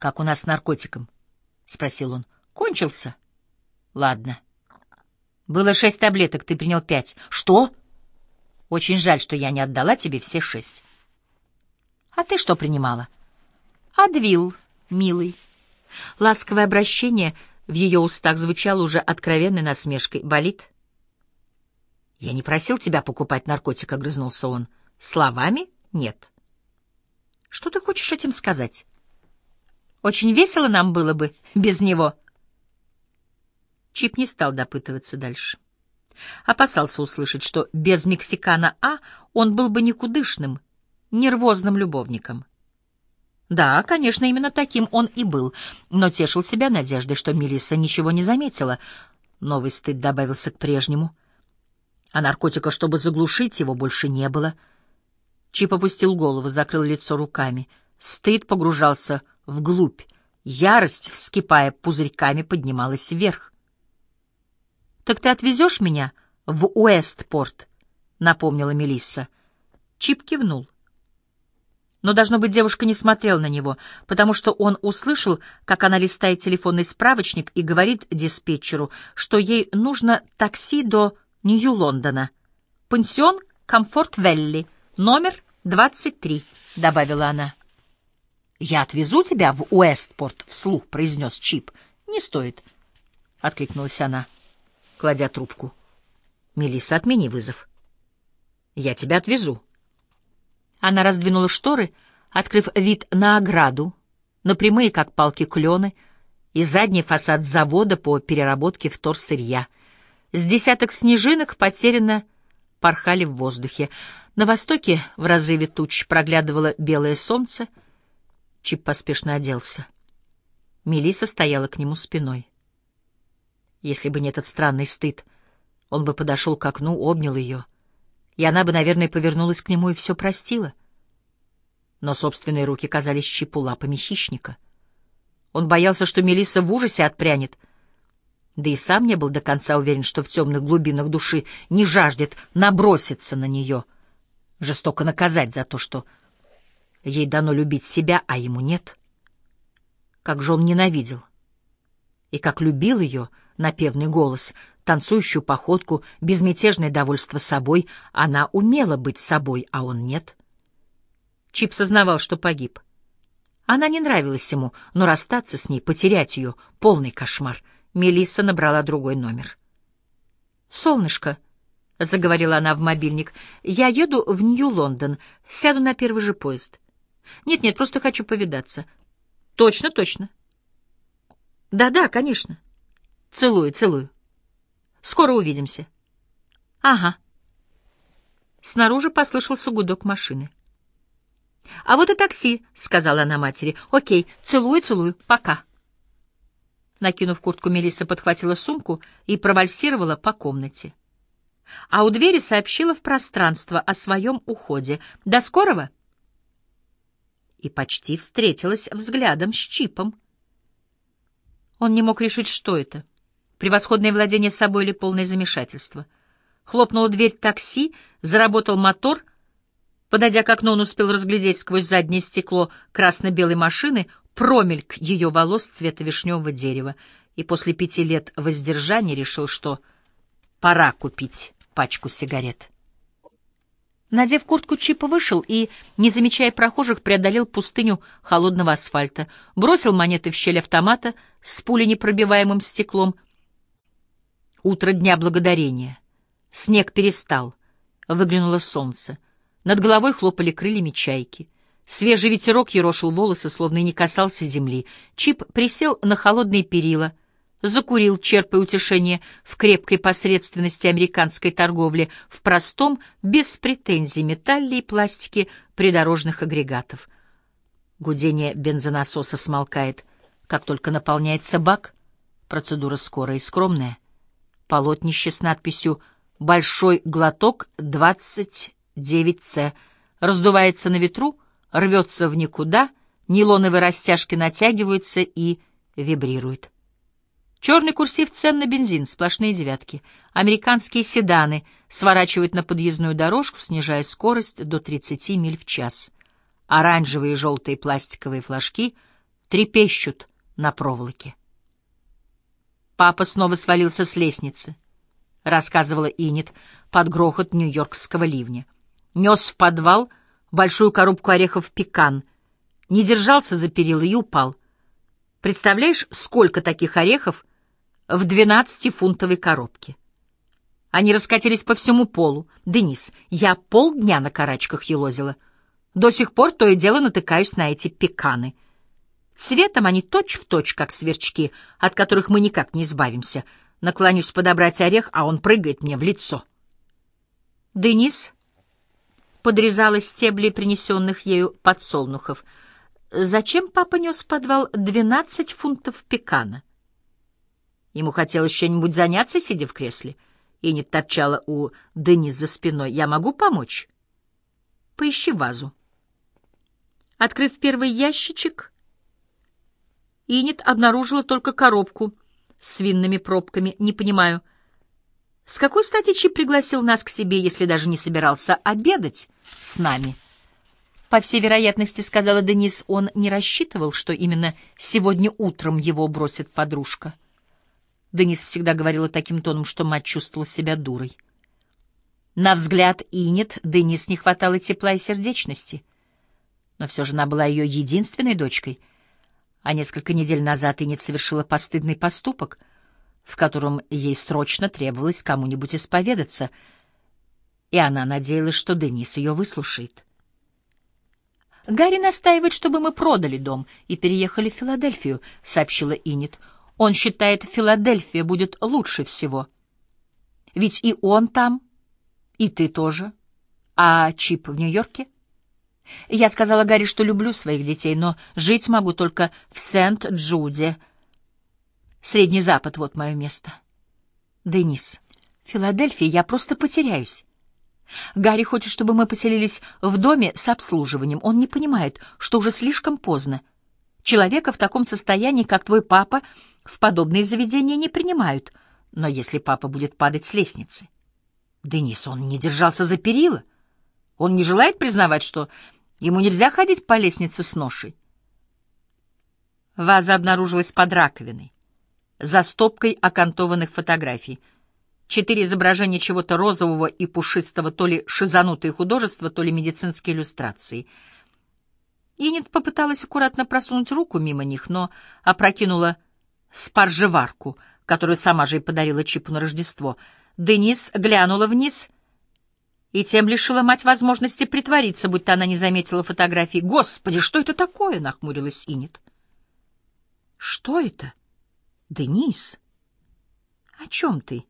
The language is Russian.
«Как у нас с наркотиком?» — спросил он. «Кончился?» «Ладно». «Было шесть таблеток, ты принял пять». «Что?» «Очень жаль, что я не отдала тебе все шесть». «А ты что принимала?» «Адвил, милый». Ласковое обращение в ее устах звучало уже откровенной насмешкой. «Болит?» «Я не просил тебя покупать наркотик», — огрызнулся он. «Словами? Нет». «Что ты хочешь этим сказать?» «Очень весело нам было бы без него». Чип не стал допытываться дальше. Опасался услышать, что без мексикана А он был бы никудышным, нервозным любовником. Да, конечно, именно таким он и был, но тешил себя надеждой, что Мелисса ничего не заметила. Новый стыд добавился к прежнему. А наркотика, чтобы заглушить его, больше не было. Чип опустил голову, закрыл лицо руками. Стыд погружался вглубь. Ярость, вскипая пузырьками, поднималась вверх. «Так ты отвезешь меня в Уэстпорт?» — напомнила Мелисса. Чип кивнул. Но, должно быть, девушка не смотрела на него, потому что он услышал, как она листает телефонный справочник и говорит диспетчеру, что ей нужно такси до Нью-Лондона. «Пансион Комфорт-Велли, номер 23», — добавила она. «Я отвезу тебя в Уэстпорт», — вслух произнес Чип. «Не стоит», — откликнулась она, кладя трубку. «Мелисса, отмени вызов». «Я тебя отвезу». Она раздвинула шторы, открыв вид на ограду, на прямые, как палки, клены, и задний фасад завода по переработке вторсырья. С десяток снежинок потерянно порхали в воздухе. На востоке в разрыве туч проглядывало белое солнце. Чип поспешно оделся. Мелиса стояла к нему спиной. Если бы не этот странный стыд, он бы подошел к окну, обнял ее — и она бы, наверное, повернулась к нему и все простила. Но собственные руки казались Чипу лапами хищника. Он боялся, что Мелисса в ужасе отпрянет, да и сам не был до конца уверен, что в темных глубинах души не жаждет наброситься на нее, жестоко наказать за то, что ей дано любить себя, а ему нет. Как же он ненавидел и как любил ее напевный голос, танцующую походку, безмятежное довольство собой. Она умела быть собой, а он нет. Чип сознавал, что погиб. Она не нравилась ему, но расстаться с ней, потерять ее — полный кошмар. Мелисса набрала другой номер. «Солнышко», — заговорила она в мобильник, — «я еду в Нью-Лондон, сяду на первый же поезд. Нет-нет, просто хочу повидаться». «Точно, точно». «Да-да, конечно». «Целую, целую». Скоро увидимся. Ага. Снаружи послышался гудок машины. А вот и такси, сказала она матери. Окей, целую, целую. Пока. Накинув куртку, Мелисса подхватила сумку и провальсировала по комнате. А у двери сообщила в пространство о своем уходе. До скорого. И почти встретилась взглядом с Чипом. Он не мог решить, что это — превосходное владение собой или полное замешательство. Хлопнула дверь такси, заработал мотор. Подойдя к окну, он успел разглядеть сквозь заднее стекло красно-белой машины промельк ее волос цвета вишневого дерева, и после пяти лет воздержания решил, что пора купить пачку сигарет. Надев куртку, Чипа вышел и, не замечая прохожих, преодолел пустыню холодного асфальта, бросил монеты в щель автомата с пуленепробиваемым стеклом — Утро Дня Благодарения. Снег перестал. Выглянуло солнце. Над головой хлопали крыльями чайки. Свежий ветерок ерошил волосы, словно и не касался земли. Чип присел на холодные перила, закурил, черпая утешение в крепкой посредственности американской торговли, в простом, без претензий металле и пластике придорожных агрегатов. Гудение бензонасоса смолкает, как только наполняется бак. Процедура скорая и скромная — полотнище с надписью «Большой глоток 29С» раздувается на ветру, рвется в никуда, нейлоновые растяжки натягиваются и вибрируют. Черный курсив цен на бензин, сплошные девятки. Американские седаны сворачивают на подъездную дорожку, снижая скорость до 30 миль в час. Оранжевые и желтые пластиковые флажки трепещут на проволоке. Папа снова свалился с лестницы, рассказывала Инет под грохот нью-йоркского ливня. Нес в подвал большую коробку орехов пекан, не держался за перила и упал. Представляешь, сколько таких орехов в двенадцатифунтовой коробке? Они раскатились по всему полу. Денис, я полдня на карачках елозила. До сих пор то и дело натыкаюсь на эти пеканы. Цветом они точь-в-точь, точь, как сверчки, от которых мы никак не избавимся. Наклонюсь подобрать орех, а он прыгает мне в лицо. Денис подрезала стебли принесенных ею подсолнухов. Зачем папа нес в подвал двенадцать фунтов пекана? Ему хотелось что-нибудь заняться, сидя в кресле — и торчала у Денис за спиной. «Я могу помочь?» «Поищи вазу». Открыв первый ящичек, Инет обнаружила только коробку с винными пробками. «Не понимаю, с какой стати Чип пригласил нас к себе, если даже не собирался обедать с нами?» По всей вероятности, сказала Денис, он не рассчитывал, что именно сегодня утром его бросит подружка. Денис всегда говорила таким тоном, что мать чувствовала себя дурой. На взгляд Инет Денис не хватало тепла и сердечности. Но все же она была ее единственной дочкой, а несколько недель назад Инет совершила постыдный поступок, в котором ей срочно требовалось кому-нибудь исповедаться, и она надеялась, что Денис ее выслушает. «Гарри настаивает, чтобы мы продали дом и переехали в Филадельфию», — сообщила Инет. Он считает, Филадельфия будет лучше всего. Ведь и он там, и ты тоже. А Чип в Нью-Йорке? Я сказала Гарри, что люблю своих детей, но жить могу только в Сент-Джуде. Средний Запад — вот мое место. Денис, в Филадельфии я просто потеряюсь. Гарри хочет, чтобы мы поселились в доме с обслуживанием. Он не понимает, что уже слишком поздно. Человека в таком состоянии, как твой папа, в подобные заведения не принимают. Но если папа будет падать с лестницы? Денис, он не держался за перила. Он не желает признавать, что ему нельзя ходить по лестнице с ношей. Ваза обнаружилась под раковиной, за стопкой окантованных фотографий. Четыре изображения чего-то розового и пушистого, то ли шизанутые художества, то ли медицинские иллюстрации — Инет попыталась аккуратно просунуть руку мимо них, но опрокинула спаржеварку, которую сама же и подарила Чипу на Рождество. Денис глянула вниз и тем лишила мать возможности притвориться, будто она не заметила фотографии. «Господи, что это такое?» — нахмурилась Инет. «Что это?» «Денис, о чем ты?»